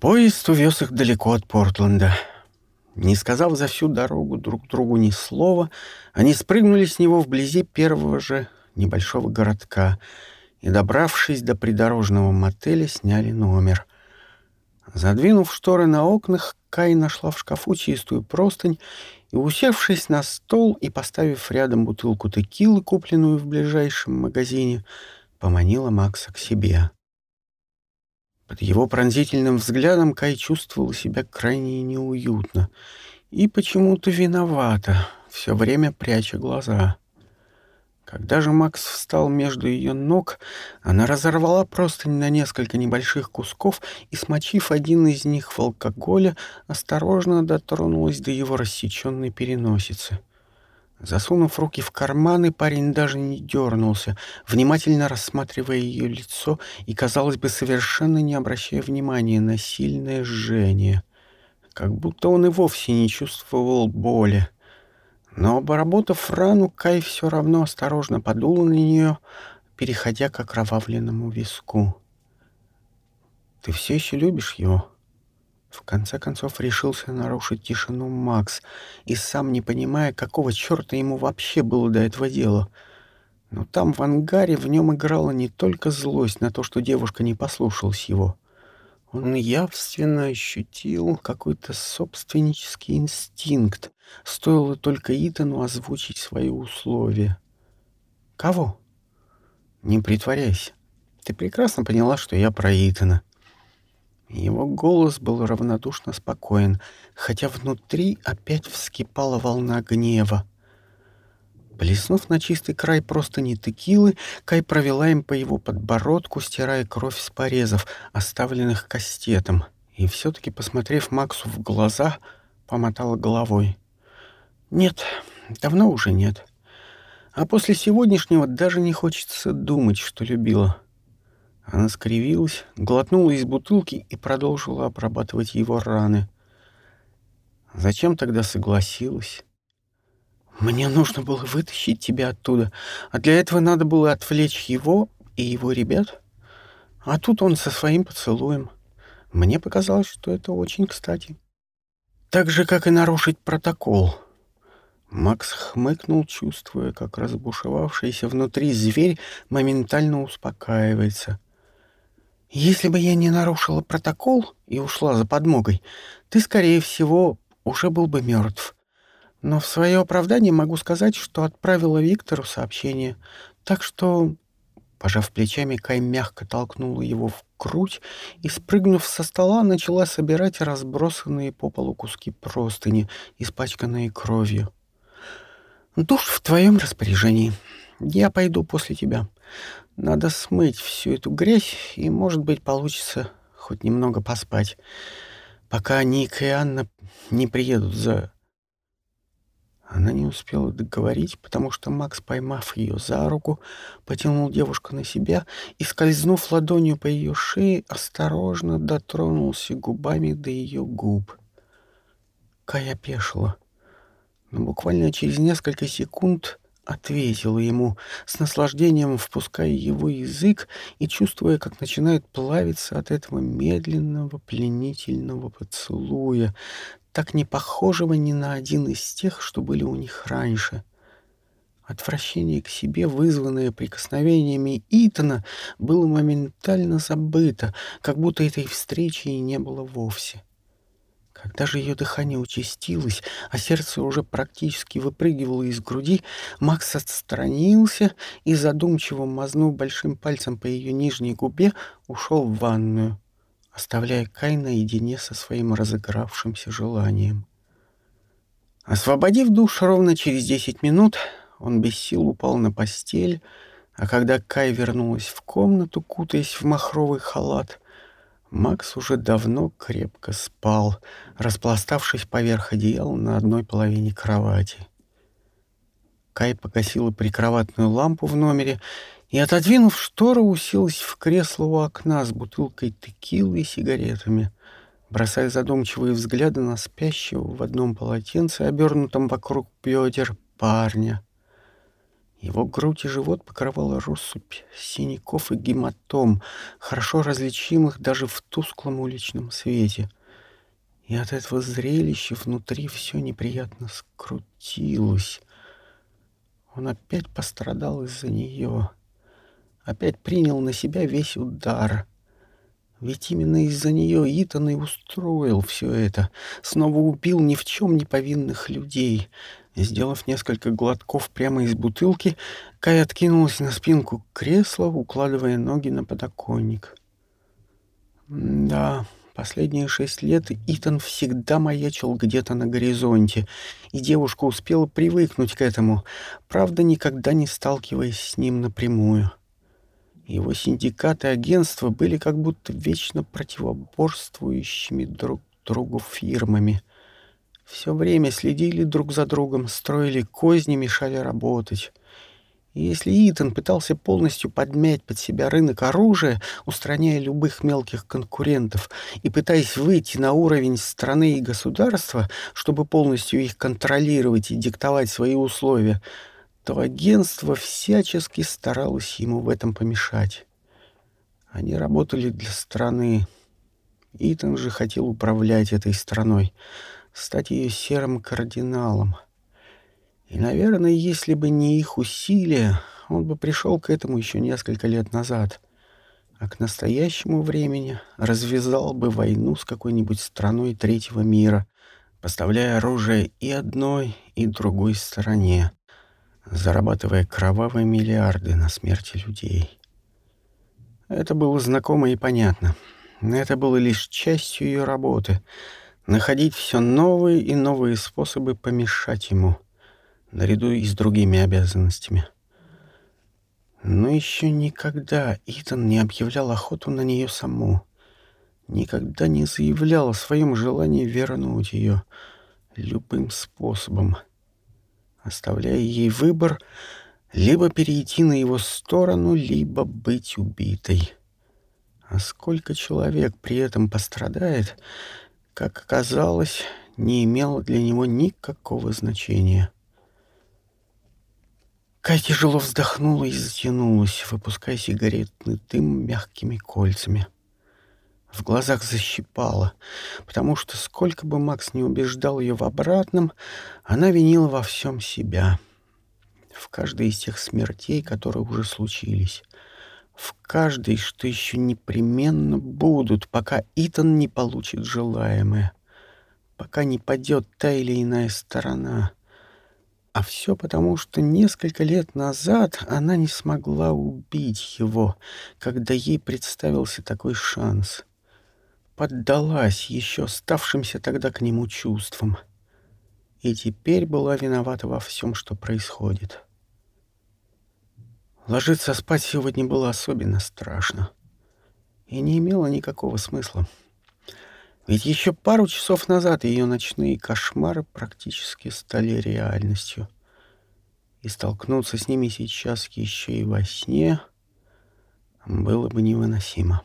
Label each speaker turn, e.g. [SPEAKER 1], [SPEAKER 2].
[SPEAKER 1] Поезд увез их далеко от Портленда. Не сказав за всю дорогу друг другу ни слова, они спрыгнули с него вблизи первого же небольшого городка и, добравшись до придорожного мотеля, сняли номер. Задвинув шторы на окнах, Кай нашла в шкафу чистую простынь и, усевшись на стол и поставив рядом бутылку текилы, купленную в ближайшем магазине, поманила Макса к себе. Под его пронзительным взглядом Кай чувствовал себя крайне неуютно и почему-то виновата, все время пряча глаза. Когда же Макс встал между ее ног, она разорвала простынь на несколько небольших кусков и, смочив один из них в алкоголе, осторожно дотронулась до его рассеченной переносицы. Засунув руки в карманы, парень даже не дернулся, внимательно рассматривая ее лицо и, казалось бы, совершенно не обращая внимания на сильное жжение. Как будто он и вовсе не чувствовал боли. Но, обработав рану, Кай все равно осторожно подул на нее, переходя к окровавленному виску. «Ты все еще любишь его?» В конце концов решился нарушить тишину Макс, и сам не понимая, какого черта ему вообще было до этого дела. Но там, в ангаре, в нем играла не только злость на то, что девушка не послушалась его. Он явственно ощутил какой-то собственнический инстинкт. Стоило только Итану озвучить свои условия. «Кого?» «Не притворяйся. Ты прекрасно поняла, что я про Итана. Его голос был равнодушно спокоен, хотя внутри опять вскипала волна гнева. Блеснув на чистый край просто не текилы, Кай провела им по его подбородку, стирая кровь с порезов, оставленных кастетом, и все-таки, посмотрев Максу в глаза, помотала головой. «Нет, давно уже нет. А после сегодняшнего даже не хочется думать, что любила». Она скривилась, глотнула из бутылки и продолжила обрабатывать его раны. Зачем тогда согласилась? Мне нужно было вытащить тебя оттуда, а для этого надо было отвлечь его и его ребят. А тут он со своим поцелуем. Мне показалось, что это очень кстати. Так же, как и нарушить протокол. Макс хмыкнул, чувствуя, как разбушевавшийся внутри зверь моментально успокаивается — если бы я не нарушила протокол и ушла за подмогой, ты, скорее всего, уже был бы мертв. Но в свое оправдание могу сказать, что отправила Виктору сообщение. Так что, пожав плечами, Кай мягко толкнула его в грудь и, спрыгнув со стола, начала собирать разбросанные по полу куски простыни, испачканные кровью. «Душ в твоем распоряжении. Я пойду после тебя. Надо смыть всю эту грязь, и, может быть, получится хоть немного поспать, пока Ник и Анна не приедут за... Она не успела договорить, потому что Макс, поймав ее за руку, потянул девушку на себя и, скользнув ладонью по ее шее, осторожно дотронулся губами до ее губ. Кая пешила. Но буквально через несколько секунд ответила ему, с наслаждением впуская его язык и чувствуя, как начинает плавиться от этого медленного пленительного поцелуя, так не похожего ни на один из тех, что были у них раньше. Отвращение к себе, вызванное прикосновениями Итана, было моментально забыто, как будто этой встречи и не было вовсе. Когда же ее дыхание участилось, а сердце уже практически выпрыгивало из груди, Макс отстранился и, задумчиво мазнув большим пальцем по ее нижней губе, ушел в ванную, оставляя Кай наедине со своим разыгравшимся желанием. Освободив душ ровно через десять минут, он без сил упал на постель, а когда Кай вернулась в комнату, кутаясь в махровый халат — Макс уже давно крепко спал, распластавшись поверх одеяла на одной половине кровати. Кай погасила прикроватную лампу в номере и, отодвинув штору, уселась в кресло у окна с бутылкой текилы и сигаретами, бросая задумчивые взгляды на спящего в одном полотенце, обернутом вокруг бедер, парня. Его грудь и живот покрывала россыпь синяков и гематом, хорошо различимых даже в тусклом уличном свете. И от этого зрелища внутри все неприятно скрутилось. Он опять пострадал из-за нее. Опять принял на себя весь удар. Ведь именно из-за нее Итан и устроил все это. Снова убил ни в чем не повинных людей — Сделав несколько глотков прямо из бутылки, Кай откинулась на спинку кресла, укладывая ноги на подоконник. Да, последние шесть лет Итан всегда маячил где-то на горизонте, и девушка успела привыкнуть к этому, правда, никогда не сталкиваясь с ним напрямую. Его синдикаты агентства были как будто вечно противоборствующими друг другу фирмами — все время следили друг за другом, строили козни, мешали работать. И если Итан пытался полностью подмять под себя рынок оружия, устраняя любых мелких конкурентов и пытаясь выйти на уровень страны и государства, чтобы полностью их контролировать и диктовать свои условия, то агентство всячески старалось ему в этом помешать. Они работали для страны. Итан же хотел управлять этой страной — стать ее серым кардиналом. И, наверное, если бы не их усилия, он бы пришел к этому еще несколько лет назад, а к настоящему времени развязал бы войну с какой-нибудь страной третьего мира, поставляя оружие и одной, и другой стороне, зарабатывая кровавые миллиарды на смерти людей. Это было знакомо и понятно. Это было лишь частью ее работы — находить все новые и новые способы помешать ему, наряду и с другими обязанностями. Но еще никогда Итан не объявлял охоту на нее саму, никогда не заявлял о своем желании вернуть ее любым способом, оставляя ей выбор либо перейти на его сторону, либо быть убитой. А сколько человек при этом пострадает — как оказалось, не имело для него никакого значения. Кай тяжело вздохнула и затянулась, выпуская сигаретный дым мягкими кольцами. В глазах защипала, потому что сколько бы Макс не убеждал ее в обратном, она винила во всем себя. В каждой из тех смертей, которые уже случились в каждой, что еще непременно будут, пока Итан не получит желаемое, пока не падет та или иная сторона. А все потому, что несколько лет назад она не смогла убить его, когда ей представился такой шанс. Поддалась еще ставшимся тогда к нему чувствам. И теперь была виновата во всем, что происходит. — Ложиться спать сегодня было особенно страшно. И не имело никакого смысла. Ведь еще пару часов назад ее ночные кошмары практически стали реальностью. И столкнуться с ними сейчас еще и во сне было бы невыносимо.